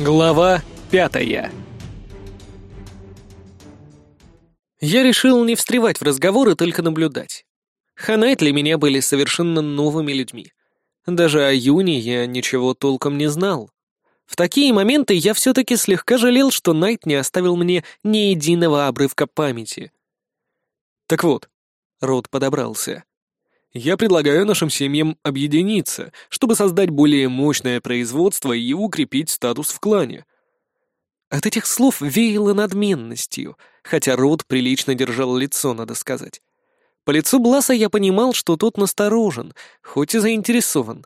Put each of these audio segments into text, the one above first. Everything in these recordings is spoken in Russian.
Глава пятая Я решил не встревать в разговоры, только наблюдать. Ханайт для меня были совершенно новыми людьми. Даже о Юне я ничего толком не знал. В такие моменты я все-таки слегка жалел, что Найт не оставил мне ни единого обрывка памяти. Так вот, Род подобрался. Я предлагаю нашим семьям объединиться, чтобы создать более мощное производство и укрепить статус в клане. От этих слов веяло надменностью, хотя Род прилично держал лицо, надо сказать. По лицу Бласа я понимал, что тот насторожен, хоть и заинтересован.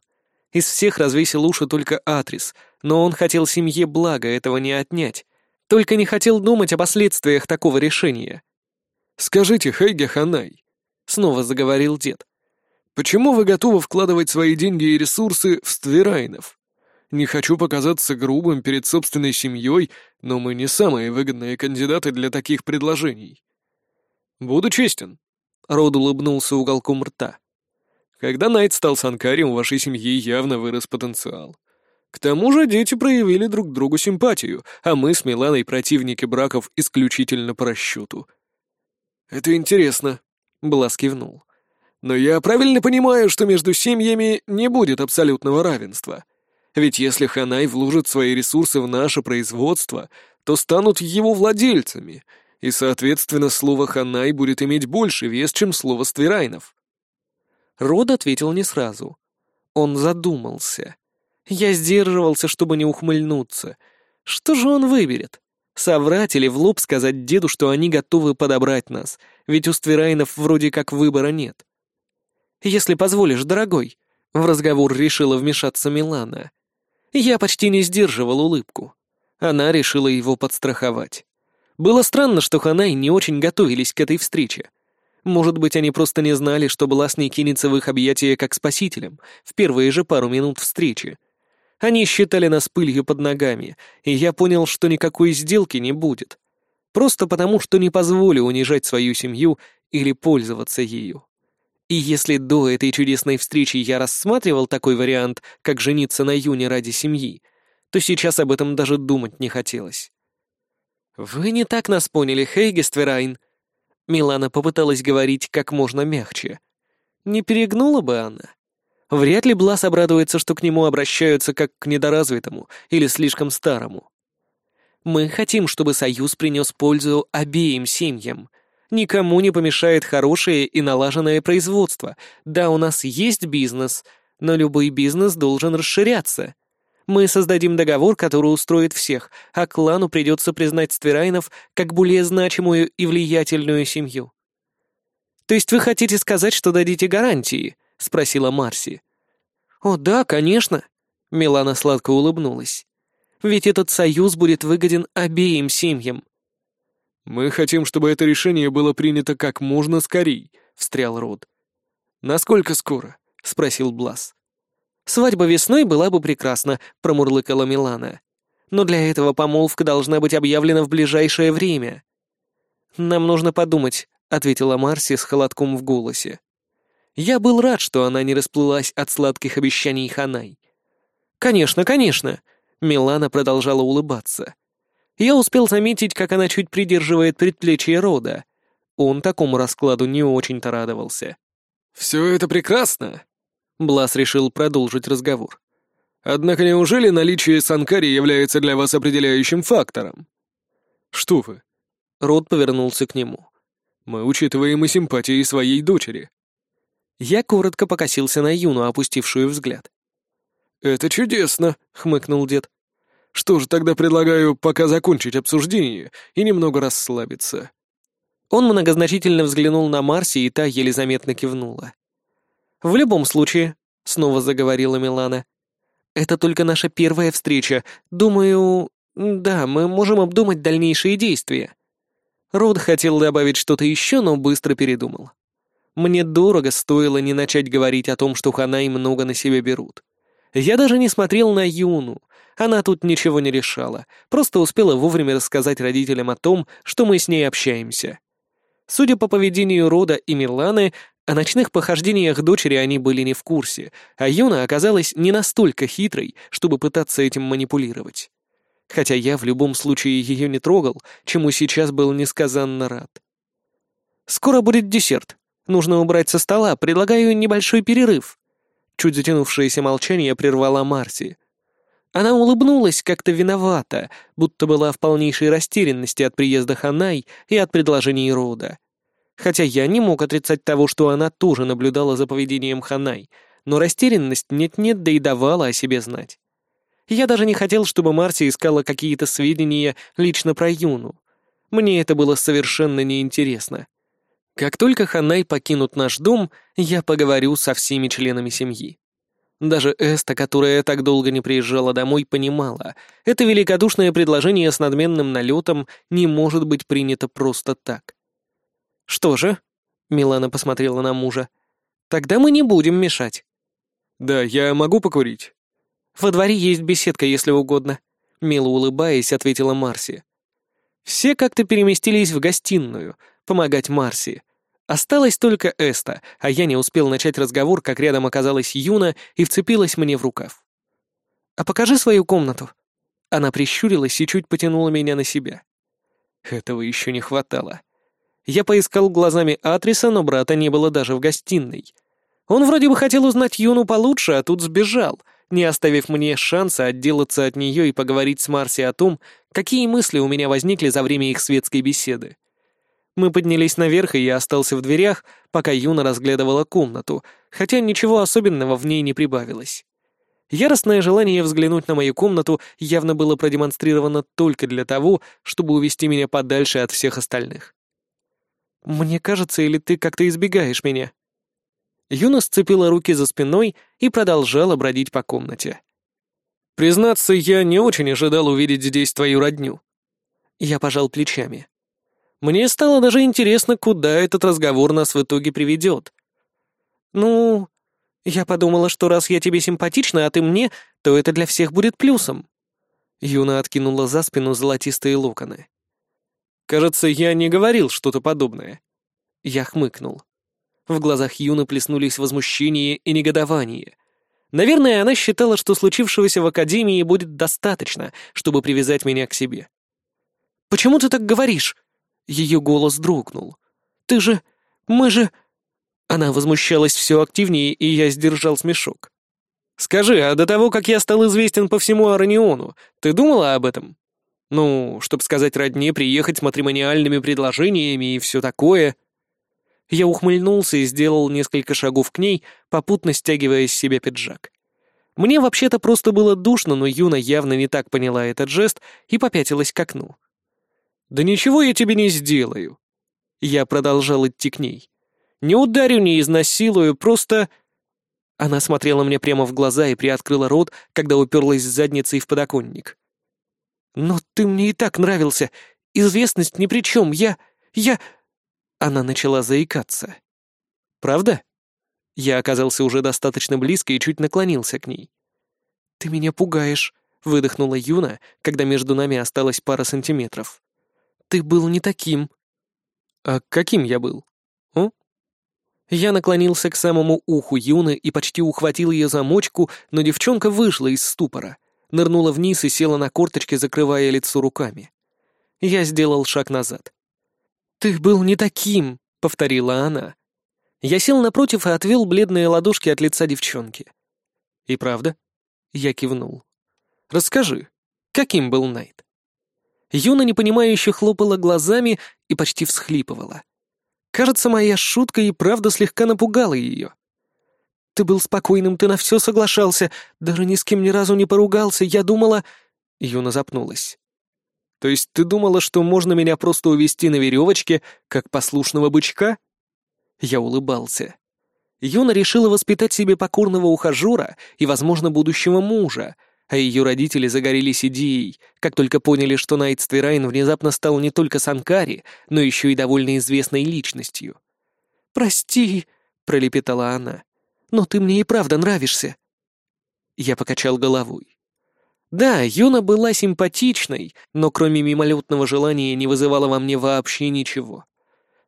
Из всех развесил уши только Атрис, но он хотел семье блага, этого не отнять. Только не хотел думать о последствиях такого решения. «Скажите, Хейге Ханай», — снова заговорил дед, Почему вы готовы вкладывать свои деньги и ресурсы в Стверайнов? Не хочу показаться грубым перед собственной семьей, но мы не самые выгодные кандидаты для таких предложений. Буду честен. Род улыбнулся уголком рта. Когда Найт стал Санкари, у вашей семьи явно вырос потенциал. К тому же дети проявили друг другу симпатию, а мы с Миланой противники браков исключительно по расчету. «Это интересно», — Блас кивнул. Но я правильно понимаю, что между семьями не будет абсолютного равенства. Ведь если Ханай вложит свои ресурсы в наше производство, то станут его владельцами, и, соответственно, слово Ханай будет иметь больше вес, чем слово Стверайнов. Род ответил не сразу. Он задумался. Я сдерживался, чтобы не ухмыльнуться. Что же он выберет? Соврать или в лоб сказать деду, что они готовы подобрать нас, ведь у Стверайнов вроде как выбора нет если позволишь, дорогой», — в разговор решила вмешаться Милана. Я почти не сдерживал улыбку. Она решила его подстраховать. Было странно, что Ханай не очень готовились к этой встрече. Может быть, они просто не знали, что Блас не кинется в их объятия как спасителем в первые же пару минут встречи. Они считали нас пылью под ногами, и я понял, что никакой сделки не будет. Просто потому, что не позволю унижать свою семью или пользоваться ею. И если до этой чудесной встречи я рассматривал такой вариант, как жениться на Юне ради семьи, то сейчас об этом даже думать не хотелось. «Вы не так нас поняли, Хейгестверайн», Милана попыталась говорить как можно мягче. Не перегнула бы она. Вряд ли Блас обрадуется, что к нему обращаются как к недоразвитому или слишком старому. Мы хотим, чтобы союз принес пользу обеим семьям, Никому не помешает хорошее и налаженное производство. Да, у нас есть бизнес, но любой бизнес должен расширяться. Мы создадим договор, который устроит всех, а клану придется признать Стверайнов как более значимую и влиятельную семью. «То есть вы хотите сказать, что дадите гарантии?» — спросила Марси. «О, да, конечно», — Милана сладко улыбнулась. «Ведь этот союз будет выгоден обеим семьям. «Мы хотим, чтобы это решение было принято как можно скорей», — встрял Род. «Насколько скоро?» — спросил Блас. «Свадьба весной была бы прекрасна», — промурлыкала Милана. «Но для этого помолвка должна быть объявлена в ближайшее время». «Нам нужно подумать», — ответила Марси с холодком в голосе. Я был рад, что она не расплылась от сладких обещаний Ханай. «Конечно, конечно», — Милана продолжала улыбаться. Я успел заметить, как она чуть придерживает предплечье рода. Он такому раскладу не очень-то радовался. «Все это прекрасно!» Блас решил продолжить разговор. «Однако неужели наличие Санкари является для вас определяющим фактором?» «Что вы?» Род повернулся к нему. «Мы учитываем и симпатии своей дочери». Я коротко покосился на Юну, опустившую взгляд. «Это чудесно», — хмыкнул дед. Что же, тогда предлагаю пока закончить обсуждение и немного расслабиться». Он многозначительно взглянул на Марси, и та еле заметно кивнула. «В любом случае», — снова заговорила Милана, — «это только наша первая встреча. Думаю, да, мы можем обдумать дальнейшие действия». Род хотел добавить что-то еще, но быстро передумал. Мне дорого стоило не начать говорить о том, что Ханай много на себя берут. Я даже не смотрел на Юну, она тут ничего не решала, просто успела вовремя рассказать родителям о том, что мы с ней общаемся. Судя по поведению Рода и Миланы, о ночных похождениях дочери они были не в курсе, а Юна оказалась не настолько хитрой, чтобы пытаться этим манипулировать. хотя я в любом случае ее не трогал, чему сейчас был несказанно рад. «Скоро будет десерт. Нужно убрать со стола. Предлагаю небольшой перерыв». Чуть затянувшееся молчание прервала Марси. Она улыбнулась как-то виновата, будто была в полнейшей растерянности от приезда Ханай и от предложений рода. Хотя я не мог отрицать того, что она тоже наблюдала за поведением Ханай, но растерянность нет-нет, да и давала о себе знать. Я даже не хотел, чтобы Марси искала какие-то сведения лично про Юну. Мне это было совершенно неинтересно. Как только Ханай покинут наш дом, я поговорю со всеми членами семьи. Даже Эста, которая так долго не приезжала домой, понимала, это великодушное предложение с надменным налетом не может быть принято просто так. «Что же?» — Милана посмотрела на мужа. «Тогда мы не будем мешать». «Да, я могу покурить». «Во дворе есть беседка, если угодно», — мило улыбаясь, ответила Марси. Все как-то переместились в гостиную, помогать Марси. Осталась только Эста, а я не успел начать разговор, как рядом оказалась Юна и вцепилась мне в рукав. «А покажи свою комнату». Она прищурилась и чуть потянула меня на себя. Этого еще не хватало. Я поискал глазами адреса, но брата не было даже в гостиной. Он вроде бы хотел узнать Юну получше, а тут сбежал, не оставив мне шанса отделаться от нее и поговорить с Марси о том, какие мысли у меня возникли за время их светской беседы. Мы поднялись наверх, и я остался в дверях, пока Юна разглядывала комнату, хотя ничего особенного в ней не прибавилось. Яростное желание взглянуть на мою комнату явно было продемонстрировано только для того, чтобы увести меня подальше от всех остальных. «Мне кажется, или ты как-то избегаешь меня?» Юна сцепила руки за спиной и продолжала бродить по комнате. «Признаться, я не очень ожидал увидеть здесь твою родню». Я пожал плечами. Мне стало даже интересно, куда этот разговор нас в итоге приведет. «Ну, я подумала, что раз я тебе симпатична, а ты мне, то это для всех будет плюсом». Юна откинула за спину золотистые локоны. Кажется, я не говорил что-то подобное. Я хмыкнул. В глазах Юны плеснулись возмущение и негодование. Наверное, она считала, что случившегося в Академии будет достаточно, чтобы привязать меня к себе. «Почему ты так говоришь?» Ее голос дрогнул. «Ты же... мы же...» Она возмущалась все активнее, и я сдержал смешок. «Скажи, а до того, как я стал известен по всему Араниону, ты думала об этом?» Ну, чтобы сказать родне, приехать с матримониальными предложениями и все такое. Я ухмыльнулся и сделал несколько шагов к ней, попутно стягивая с себя пиджак. Мне вообще-то просто было душно, но Юна явно не так поняла этот жест и попятилась к окну. «Да ничего я тебе не сделаю». Я продолжал идти к ней. «Не ударю, не изнасилую, просто...» Она смотрела мне прямо в глаза и приоткрыла рот, когда уперлась задницей в подоконник. «Но ты мне и так нравился. Известность ни при чем. Я... я...» Она начала заикаться. «Правда?» Я оказался уже достаточно близко и чуть наклонился к ней. «Ты меня пугаешь», — выдохнула Юна, когда между нами осталось пара сантиметров. «Ты был не таким». «А каким я был?» О? Я наклонился к самому уху Юны и почти ухватил ее замочку, но девчонка вышла из ступора — нырнула вниз и села на корточки, закрывая лицо руками. Я сделал шаг назад. «Ты был не таким», — повторила она. Я сел напротив и отвел бледные ладошки от лица девчонки. «И правда?» — я кивнул. «Расскажи, каким был Найт?» Юна непонимающе хлопала глазами и почти всхлипывала. Кажется, моя шутка и правда слегка напугала ее. Ты был спокойным, ты на все соглашался, даже ни с кем ни разу не поругался. Я думала...» Юна запнулась. «То есть ты думала, что можно меня просто увести на веревочке, как послушного бычка?» Я улыбался. Юна решила воспитать себе покорного ухажера и, возможно, будущего мужа, а ее родители загорелись идеей, как только поняли, что Найт Стверайн внезапно стал не только Санкари, но еще и довольно известной личностью. «Прости», — пролепетала она но ты мне и правда нравишься». Я покачал головой. Да, Юна была симпатичной, но кроме мимолетного желания не вызывала во мне вообще ничего.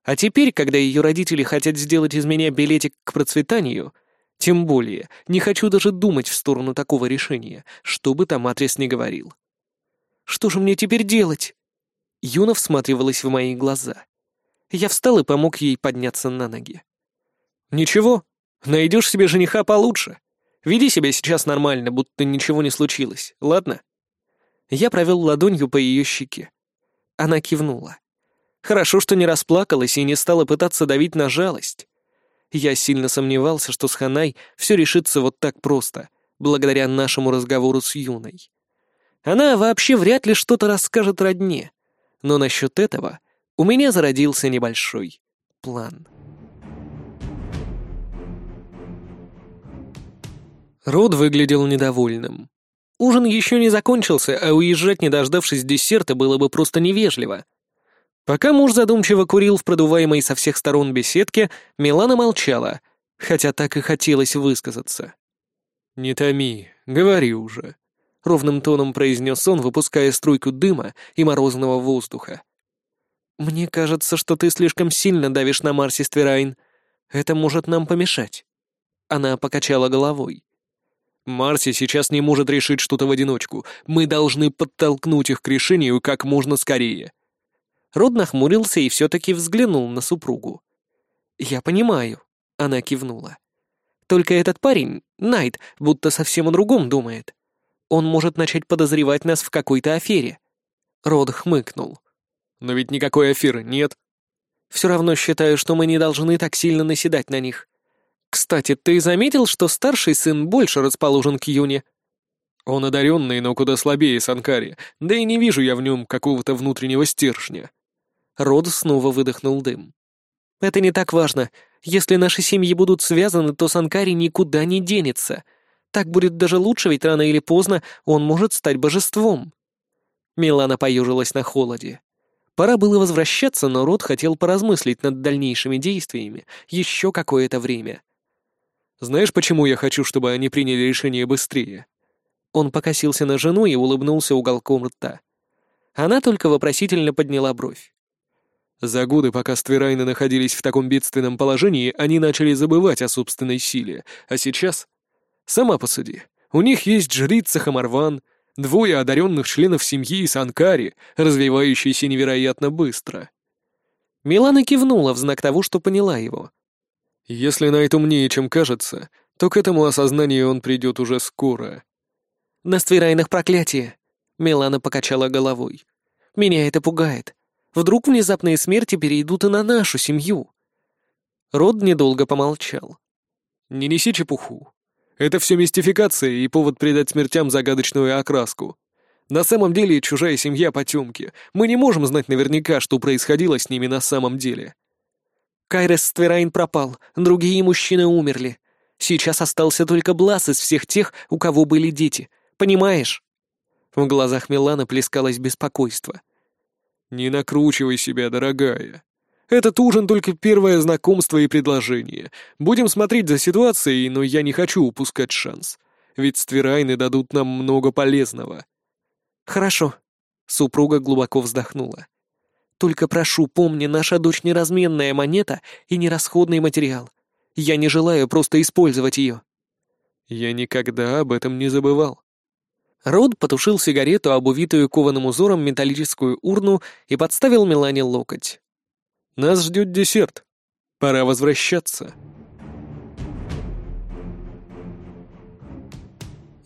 А теперь, когда ее родители хотят сделать из меня билетик к процветанию, тем более не хочу даже думать в сторону такого решения, что бы там адрес не говорил. Что же мне теперь делать?» Юна всматривалась в мои глаза. Я встал и помог ей подняться на ноги. «Ничего, найдешь себе жениха получше. Веди себя сейчас нормально, будто ничего не случилось, ладно?» Я провел ладонью по ее щеке. Она кивнула. Хорошо, что не расплакалась и не стала пытаться давить на жалость. Я сильно сомневался, что с Ханай все решится вот так просто, благодаря нашему разговору с Юной. Она вообще вряд ли что-то расскажет родне, но насчет этого у меня зародился небольшой план. Род выглядел недовольным. Ужин еще не закончился, а уезжать, не дождавшись десерта, было бы просто невежливо. Пока муж задумчиво курил в продуваемой со всех сторон беседке, Милана молчала, хотя так и хотелось высказаться. «Не томи, говори уже», — ровным тоном произнес он, выпуская струйку дыма и морозного воздуха. «Мне кажется, что ты слишком сильно давишь на Марси Стверайн. Это может нам помешать». Она покачала головой. «Марси сейчас не может решить что-то в одиночку. Мы должны подтолкнуть их к решению как можно скорее». Род нахмурился и все-таки взглянул на супругу. «Я понимаю», — она кивнула. «Только этот парень, Найт, будто совсем о другом думает. Он может начать подозревать нас в какой-то афере». Род хмыкнул. Но ведь никакой аферы нет. Все равно считаю, что мы не должны так сильно наседать на них. Кстати, ты заметил, что старший сын больше расположен к Юне? Он одаренный, но куда слабее Санкари, да и не вижу я в нем какого-то внутреннего стержня. Род снова выдохнул дым. Это не так важно. Если наши семьи будут связаны, то Санкари никуда не денется. Так будет даже лучше, ведь рано или поздно он может стать божеством. Милана поюжилась на холоде. Пора было возвращаться, но Рот хотел поразмыслить над дальнейшими действиями еще какое-то время. «Знаешь, почему я хочу, чтобы они приняли решение быстрее?» Он покосился на жену и улыбнулся уголком рта. Она только вопросительно подняла бровь. За годы, пока Стверайны находились в таком бедственном положении, они начали забывать о собственной силе, а сейчас... Сама посуди, у них есть жрица Хамарван, Двое одаренных членов семьи Санкари, развивающиеся невероятно быстро. Милана кивнула в знак того, что поняла его. Если Найт умнее, чем кажется, то к этому осознанию он придет уже скоро. «На ствирайных проклятие!» — Милана покачала головой. «Меня это пугает. Вдруг внезапные смерти перейдут и на нашу семью?» Род недолго помолчал. «Не неси чепуху. Это все мистификация и повод придать смертям загадочную окраску. На самом деле чужая семья потемки. Мы не можем знать наверняка, что происходило с ними на самом деле. Кайрес Стверайн пропал, другие мужчины умерли. Сейчас остался только Блас из всех тех, у кого были дети. Понимаешь? В глазах Милана плескалось беспокойство. «Не накручивай себя, дорогая. Этот ужин только первое знакомство и предложение. Будем смотреть за ситуацией, но я не хочу упускать шанс. Ведь стверайны дадут нам много полезного. Хорошо. Супруга глубоко вздохнула. Только прошу, помни, наша дочь неразменная монета и нерасходный материал. Я не желаю просто использовать ее. Я никогда об этом не забывал. Род потушил сигарету, об увитую кованым узором металлическую урну и подставил Мелане локоть. Нас ждет десерт. Пора возвращаться.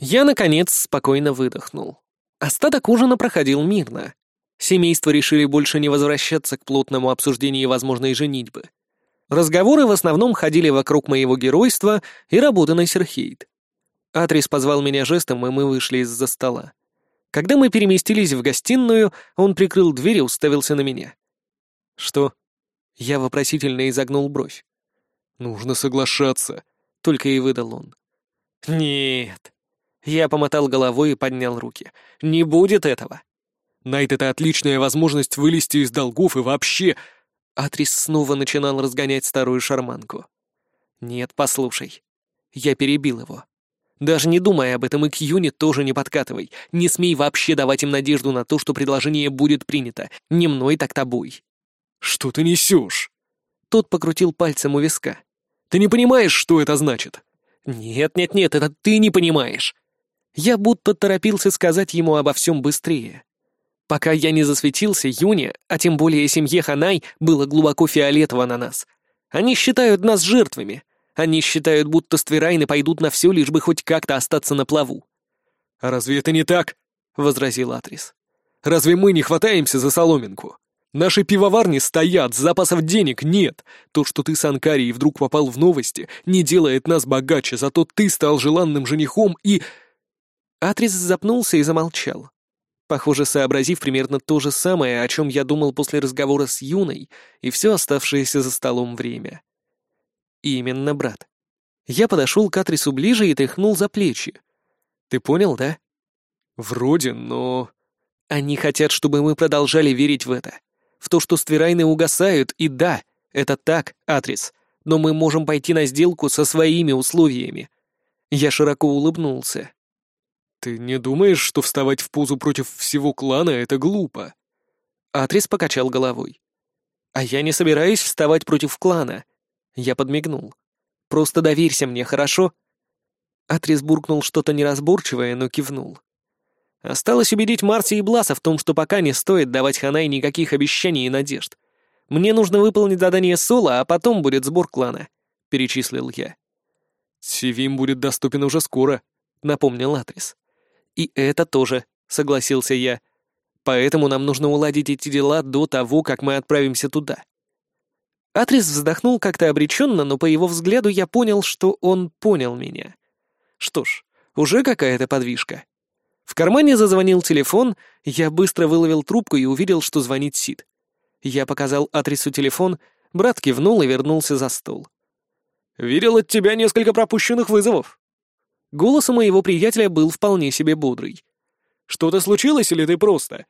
Я, наконец, спокойно выдохнул. Остаток ужина проходил мирно. Семейство решили больше не возвращаться к плотному обсуждению возможной женитьбы. Разговоры в основном ходили вокруг моего геройства и работы на Серхейд. Атрис позвал меня жестом, и мы вышли из-за стола. Когда мы переместились в гостиную, он прикрыл дверь и уставился на меня. «Что?» Я вопросительно изогнул бровь. «Нужно соглашаться», — только и выдал он. «Нет». Я помотал головой и поднял руки. «Не будет этого». «Найт — это отличная возможность вылезти из долгов и вообще...» Атрис снова начинал разгонять старую шарманку. «Нет, послушай». Я перебил его. «Даже не думая об этом, и к Юне тоже не подкатывай. Не смей вообще давать им надежду на то, что предложение будет принято. Не мной, так тобой. «Что ты несешь?» Тот покрутил пальцем у виска. «Ты не понимаешь, что это значит?» «Нет-нет-нет, это ты не понимаешь!» Я будто торопился сказать ему обо всем быстрее. Пока я не засветился, Юне, а тем более семье Ханай, было глубоко фиолетово на нас. Они считают нас жертвами. Они считают, будто ствирайны пойдут на все, лишь бы хоть как-то остаться на плаву. «А разве это не так?» — возразил Атрис. «Разве мы не хватаемся за соломинку? Наши пивоварни стоят, запасов денег нет. То, что ты с Анкарией вдруг попал в новости, не делает нас богаче, зато ты стал желанным женихом и...» Атрис запнулся и замолчал. Похоже, сообразив примерно то же самое, о чем я думал после разговора с Юной и все оставшееся за столом время. Именно, брат. Я подошел к Атрису ближе и тряхнул за плечи. Ты понял, да? Вроде, но... Они хотят, чтобы мы продолжали верить в это. В то, что ствирайны угасают, и да, это так, Атрис, но мы можем пойти на сделку со своими условиями. Я широко улыбнулся. «Ты не думаешь, что вставать в позу против всего клана — это глупо?» Атрис покачал головой. «А я не собираюсь вставать против клана». Я подмигнул. «Просто доверься мне, хорошо?» Атрис буркнул что-то неразборчивое, но кивнул. Осталось убедить Марти и Бласа в том, что пока не стоит давать Ханай никаких обещаний и надежд. Мне нужно выполнить задание Соло, а потом будет сбор клана», — перечислил я. «Сивим будет доступен уже скоро», — напомнил Атрис. «И это тоже», — согласился я. «Поэтому нам нужно уладить эти дела до того, как мы отправимся туда». Атрис вздохнул как-то обреченно, но по его взгляду я понял, что он понял меня. Что ж, уже какая-то подвижка. В кармане зазвонил телефон, я быстро выловил трубку и увидел, что звонит Сид. Я показал Атрису телефон, брат кивнул и вернулся за стол. «Видел от тебя несколько пропущенных вызовов», Голос у моего приятеля был вполне себе бодрый. «Что-то случилось или ты просто?»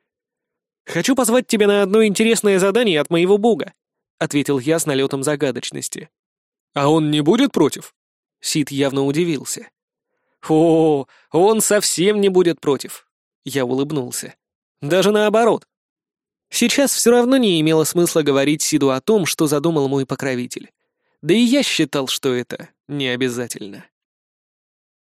«Хочу позвать тебя на одно интересное задание от моего бога», — ответил я с налетом загадочности. «А он не будет против?» Сид явно удивился. «О, он совсем не будет против», — я улыбнулся. «Даже наоборот. Сейчас все равно не имело смысла говорить Сиду о том, что задумал мой покровитель. Да и я считал, что это не обязательно.